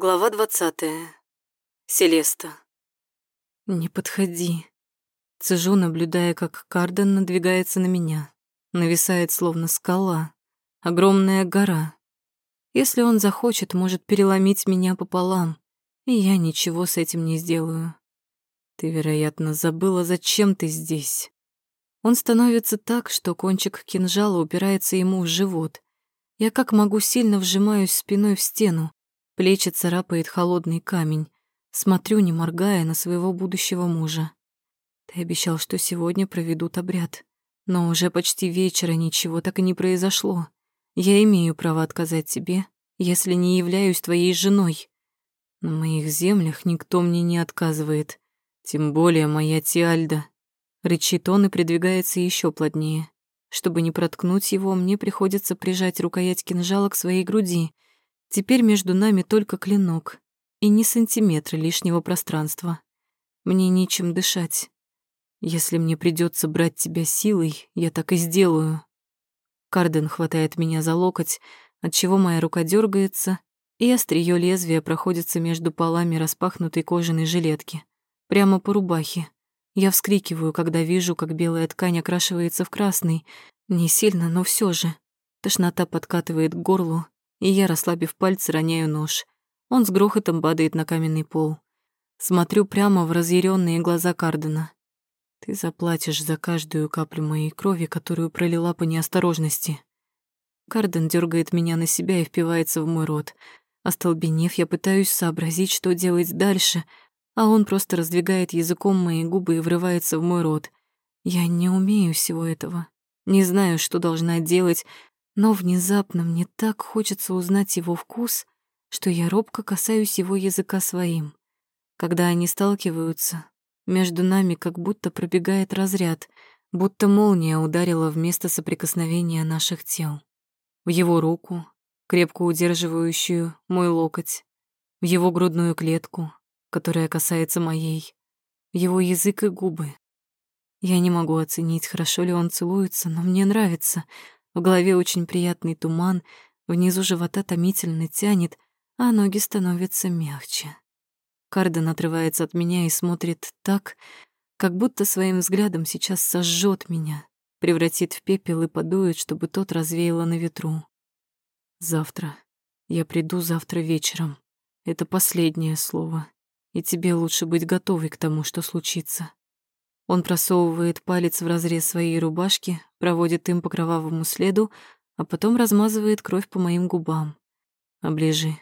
Глава двадцатая. Селеста. «Не подходи». Цежу, наблюдая, как Карден надвигается на меня. Нависает, словно скала. Огромная гора. Если он захочет, может переломить меня пополам. И я ничего с этим не сделаю. Ты, вероятно, забыла, зачем ты здесь. Он становится так, что кончик кинжала упирается ему в живот. Я как могу сильно вжимаюсь спиной в стену, Плечи царапает холодный камень. Смотрю, не моргая, на своего будущего мужа. Ты обещал, что сегодня проведут обряд. Но уже почти вечера ничего так и не произошло. Я имею право отказать тебе, если не являюсь твоей женой. На моих землях никто мне не отказывает. Тем более моя Тиальда. Рычит он и придвигается еще плотнее. Чтобы не проткнуть его, мне приходится прижать рукоять кинжала к своей груди — Теперь между нами только клинок и ни сантиметра лишнего пространства. Мне нечем дышать. Если мне придется брать тебя силой, я так и сделаю. Карден хватает меня за локоть, отчего моя рука дергается, и острие лезвия проходится между полами распахнутой кожаной жилетки, прямо по рубахе. Я вскрикиваю, когда вижу, как белая ткань окрашивается в красный. Не сильно, но все же. Тошнота подкатывает к горлу, и я, расслабив пальцы, роняю нож. Он с грохотом падает на каменный пол. Смотрю прямо в разъяренные глаза Кардена. Ты заплатишь за каждую каплю моей крови, которую пролила по неосторожности. Карден дергает меня на себя и впивается в мой рот. Остолбенев, я пытаюсь сообразить, что делать дальше, а он просто раздвигает языком мои губы и врывается в мой рот. Я не умею всего этого. Не знаю, что должна делать, но внезапно мне так хочется узнать его вкус, что я робко касаюсь его языка своим. Когда они сталкиваются, между нами как будто пробегает разряд, будто молния ударила вместо соприкосновения наших тел. В его руку, крепко удерживающую мой локоть, в его грудную клетку, которая касается моей, в его язык и губы. Я не могу оценить, хорошо ли он целуется, но мне нравится — в голове очень приятный туман, внизу живота томительно тянет, а ноги становятся мягче. Карден отрывается от меня и смотрит так, как будто своим взглядом сейчас сожжет меня, превратит в пепел и подует, чтобы тот развеяло на ветру. Завтра. Я приду завтра вечером. Это последнее слово. И тебе лучше быть готовой к тому, что случится. Он просовывает палец в разрез своей рубашки, проводит им по кровавому следу, а потом размазывает кровь по моим губам. «Оближи».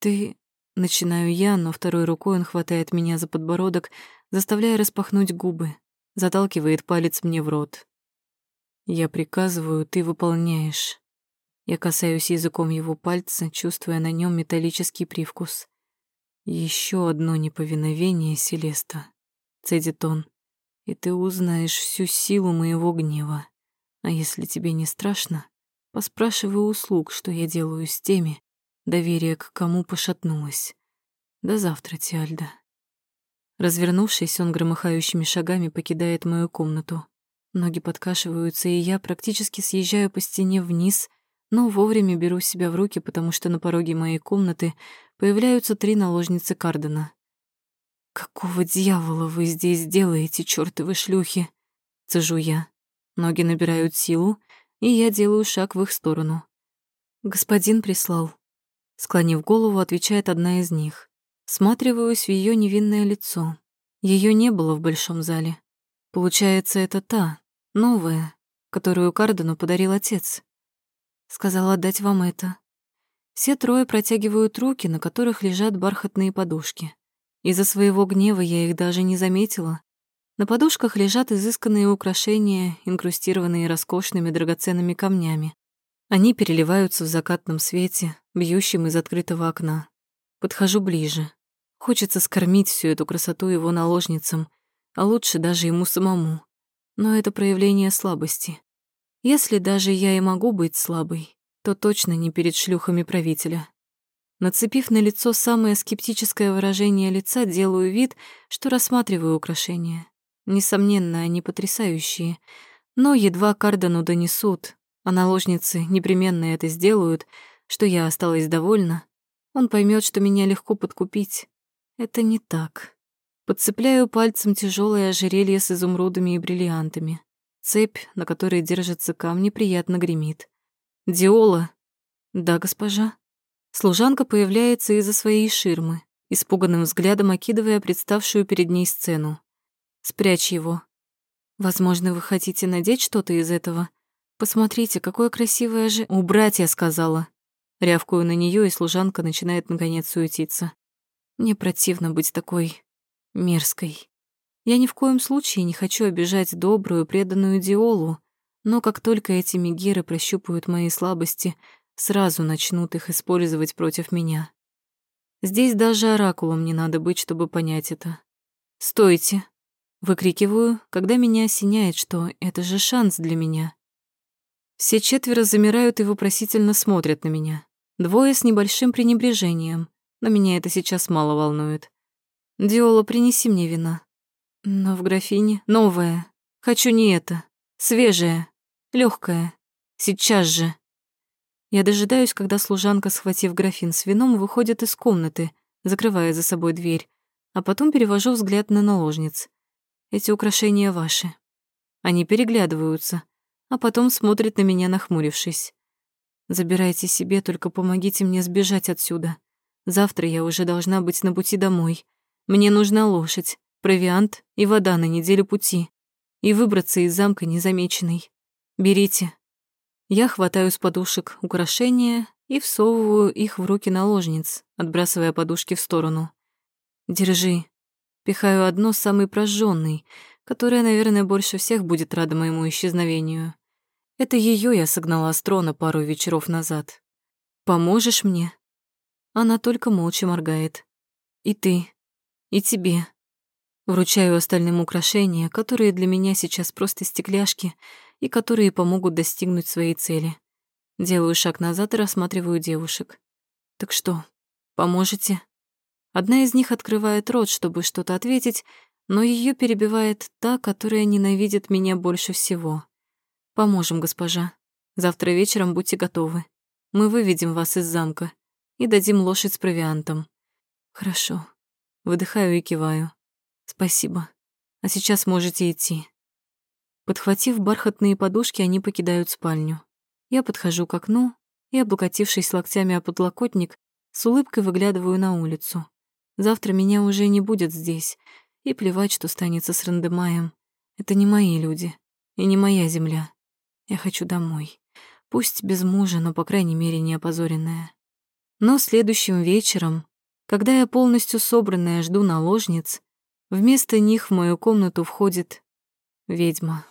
«Ты...» — начинаю я, но второй рукой он хватает меня за подбородок, заставляя распахнуть губы, заталкивает палец мне в рот. «Я приказываю, ты выполняешь». Я касаюсь языком его пальца, чувствуя на нем металлический привкус. Еще одно неповиновение, Селеста», — цедит он и ты узнаешь всю силу моего гнева. А если тебе не страшно, поспрашивай услуг, что я делаю с теми, доверие к кому пошатнулось. До завтра, Тиальда. Развернувшись, он громыхающими шагами покидает мою комнату. Ноги подкашиваются, и я практически съезжаю по стене вниз, но вовремя беру себя в руки, потому что на пороге моей комнаты появляются три наложницы Кардена. «Какого дьявола вы здесь делаете, чёртовы шлюхи?» Цежу я. Ноги набирают силу, и я делаю шаг в их сторону. «Господин прислал». Склонив голову, отвечает одна из них. Сматриваюсь в ее невинное лицо. Ее не было в большом зале. Получается, это та, новая, которую Кардену подарил отец. Сказал отдать вам это. Все трое протягивают руки, на которых лежат бархатные подушки. Из-за своего гнева я их даже не заметила. На подушках лежат изысканные украшения, инкрустированные роскошными драгоценными камнями. Они переливаются в закатном свете, бьющем из открытого окна. Подхожу ближе. Хочется скормить всю эту красоту его наложницам, а лучше даже ему самому. Но это проявление слабости. Если даже я и могу быть слабой, то точно не перед шлюхами правителя. Нацепив на лицо самое скептическое выражение лица, делаю вид, что рассматриваю украшения. Несомненно, они потрясающие. Но едва Кардану донесут, а наложницы непременно это сделают, что я осталась довольна, Он поймет, что меня легко подкупить. Это не так. Подцепляю пальцем тяжелое ожерелье с изумрудами и бриллиантами. Цепь, на которой держатся камни, приятно гремит. «Диола!» «Да, госпожа». Служанка появляется из-за своей ширмы, испуганным взглядом окидывая представшую перед ней сцену. «Спрячь его. Возможно, вы хотите надеть что-то из этого? Посмотрите, какое красивое же...» «Убрать, я сказала!» Рявкую на нее, и служанка начинает наконец суетиться. Мне противно быть такой мерзкой. Я ни в коем случае не хочу обижать добрую, преданную Диолу, но как только эти мегеры прощупают мои слабости, сразу начнут их использовать против меня. Здесь даже оракулом не надо быть, чтобы понять это. «Стойте!» — выкрикиваю, когда меня осеняет, что это же шанс для меня. Все четверо замирают и вопросительно смотрят на меня. Двое с небольшим пренебрежением, но меня это сейчас мало волнует. «Диола, принеси мне вина». Но в графине новое. Хочу не это. Свежее. легкое. Сейчас же. Я дожидаюсь, когда служанка, схватив графин с вином, выходит из комнаты, закрывая за собой дверь, а потом перевожу взгляд на наложниц. Эти украшения ваши. Они переглядываются, а потом смотрят на меня, нахмурившись. Забирайте себе, только помогите мне сбежать отсюда. Завтра я уже должна быть на пути домой. Мне нужна лошадь, провиант и вода на неделю пути. И выбраться из замка незамеченной. Берите. Я хватаю с подушек украшения и всовываю их в руки наложниц, отбрасывая подушки в сторону. Держи. Пихаю одно самый прожженный, которая, наверное, больше всех будет рада моему исчезновению. Это ее я согнала с трона пару вечеров назад. Поможешь мне? Она только молча моргает. И ты. И тебе. Вручаю остальным украшения, которые для меня сейчас просто стекляшки и которые помогут достигнуть своей цели. Делаю шаг назад и рассматриваю девушек. Так что, поможете? Одна из них открывает рот, чтобы что-то ответить, но ее перебивает та, которая ненавидит меня больше всего. Поможем, госпожа. Завтра вечером будьте готовы. Мы выведем вас из замка и дадим лошадь с провиантом. Хорошо. Выдыхаю и киваю. Спасибо. А сейчас можете идти. Подхватив бархатные подушки, они покидают спальню. Я подхожу к окну и, облокотившись локтями о подлокотник, с улыбкой выглядываю на улицу. Завтра меня уже не будет здесь, и плевать, что станется с Рандемаем. Это не мои люди и не моя земля. Я хочу домой. Пусть без мужа, но, по крайней мере, не опозоренная. Но следующим вечером, когда я полностью собранная жду наложниц, Вместо них в мою комнату входит ведьма.